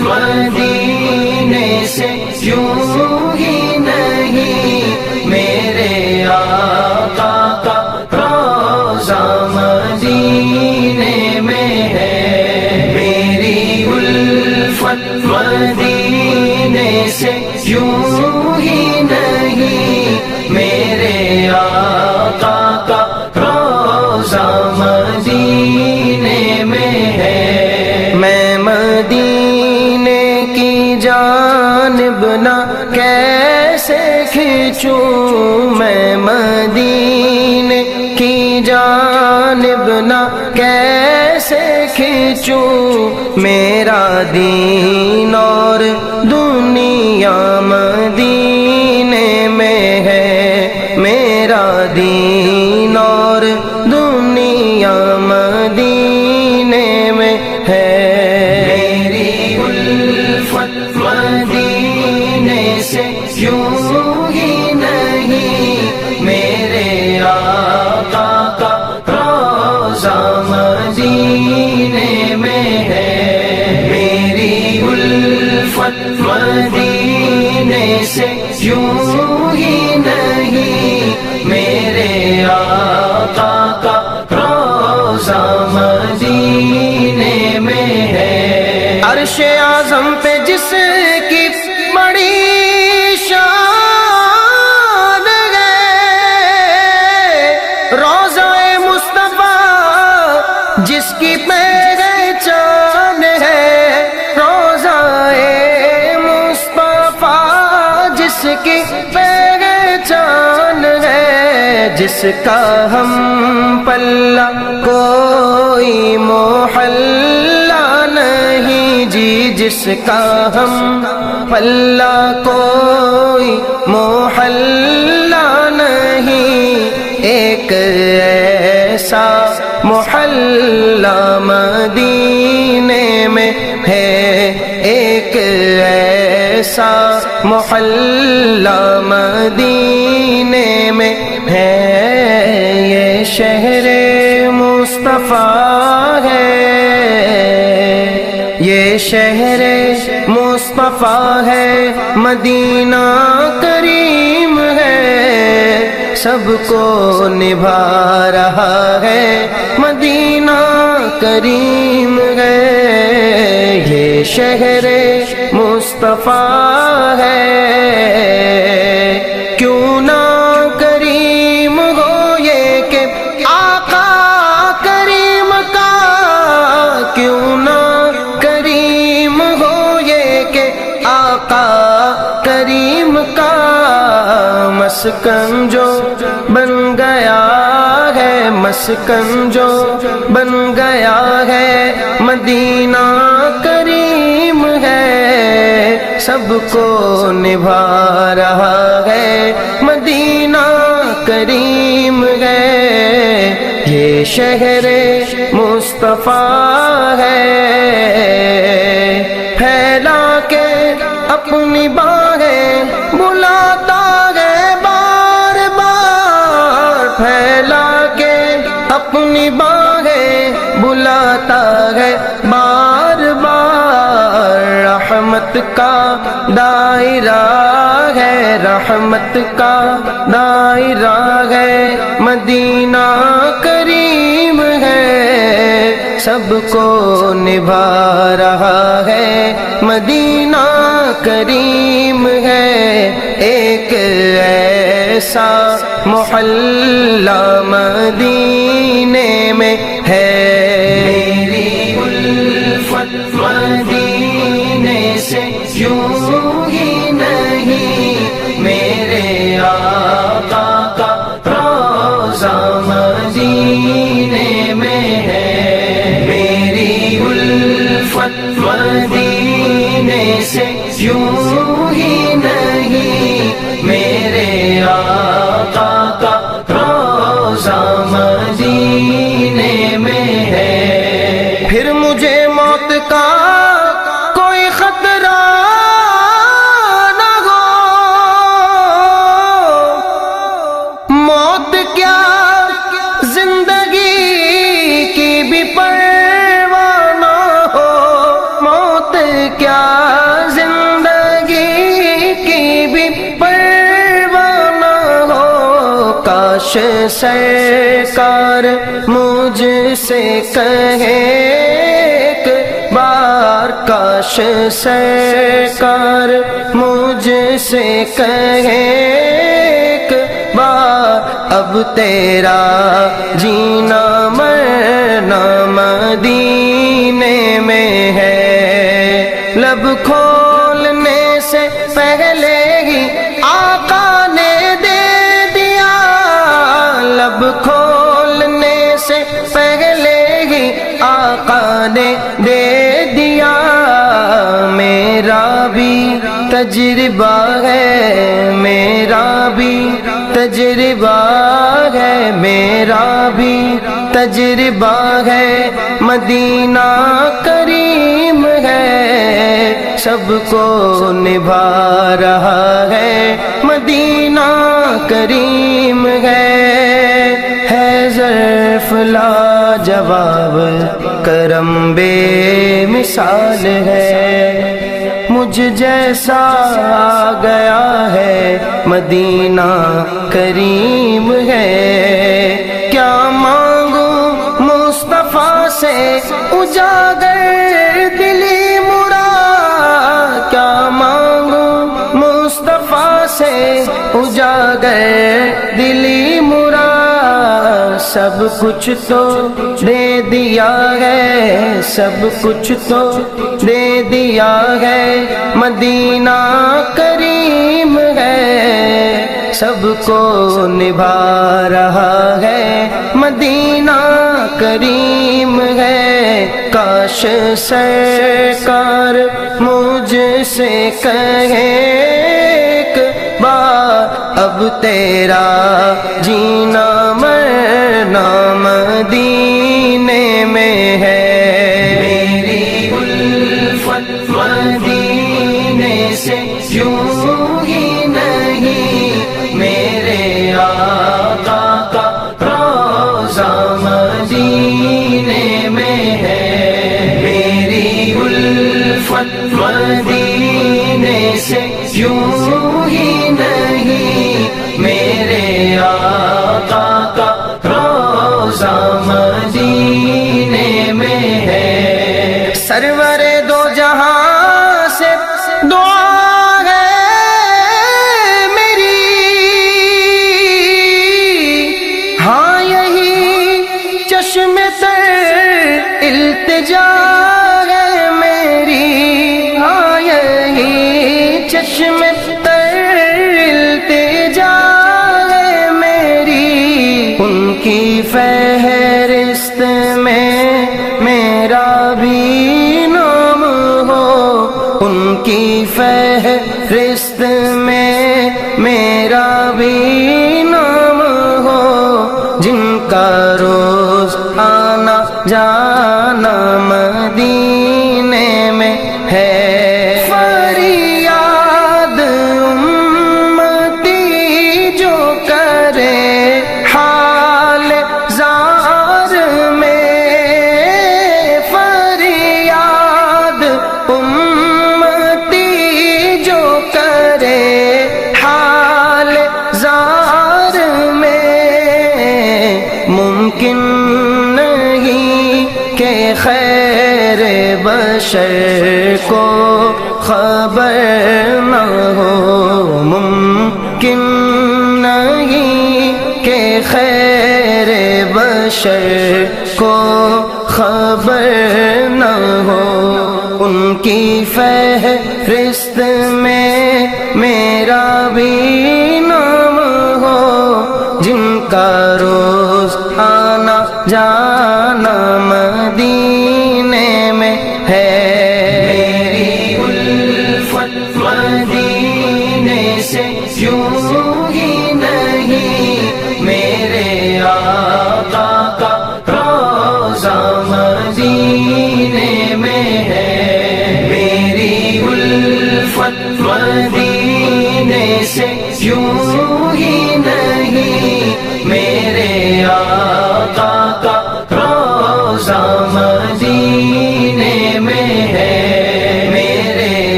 مدینے سے یوں ہی نہیں، میرے آقا کا روزہ مدینے میں ہے۔ میری الفت مدینے سے یوں کھینچوں میرا دین اور دنیا مدینے میں ہے۔ میرا دین اور دنیا مدینے میں ہے۔ میری الفت مدینے سے یوں مدینے سے یوں ہی نہیں، میرے آقا کا روزہ مدینے میں ہے۔ عرش اعظم پہ جس کی بڑی شان ہے، روزہ مصطفیٰ جس کی پہچان جس کا ہم پلہ کوئی محلہ نہیں جی جس کا ہم پلہ کوئی محلہ نہیں۔ ایک ایسا محلہ مدینے میں ہے۔ ایک ایسا محلہ مدینے میں ہے۔ شہر مصطفیٰ ہے، مدینہ کریم ہے۔ سب کو نبھا رہا ہے، مدینہ کریم ہے۔ یہ شہر مصطفیٰ ہے۔ کیوں نہ مسکن جو بن گیا ہے، مسکن جو بن گیا ہے، مدینہ کریم ہے۔ سب کو نبھا رہا ہے، مدینہ کریم ہے۔ یہ شہر مصطفیٰ ہے۔ پھیلا کے اپنی باہیں رحمت کا دائرہ ہے، رحمت کا دائرہ ہے۔ مدینہ کریم ہے، سب کو نبھا رہا ہے۔ مدینہ کریم ہے، ایک ایسا محلہ مدینے الفت مدینے سے یوں سرکار مجھ سے کہے، ایک بار کاش سرکار مجھ سے کہے، ایک بار اب تیرا جینا مرنا مدینے میں ہے۔ لب کھولنے بھی تجربہ ہے، میرا بھی تجربہ ہے، میرا بھی تجربہ ہے۔ مدینہ کریم ہے، سب کو نبھا رہا ہے۔ مدینہ کریم ہے ہے ظرف لا جواب کرم بے مثال ہے۔ مجھ جیسا آ گیا ہے مدینہ کریم ہے۔ کیا مانگو مصطفیٰ سے اجاگر سب کچھ تو دے دیا ہے، سب کچھ تو دے دیا ہے۔ مدینہ کریم ہے، سب کو نبھا رہا ہے۔ مدینہ کریم ہے، کاش سرکار مجھ سے کہے۔ اب تیرا جینا مرنا مدینے سرور دو جہاں سے دعا ہے میری۔ ہاں یہی چشم تر التجا ہے میری۔ ہاں یہی چشم تر التجا ہے میری۔ ان کی فہرست کا روز آنا جانا مدینہ بشر کو خبر نہ ہو، ممکن نہیں کہ خیر بشر کو خبر نہ ہو۔ ان کی فہرست میں میرا بھی نام ہو، جن کا روز آنا جانا